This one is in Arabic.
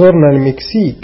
زرنا المكسيك.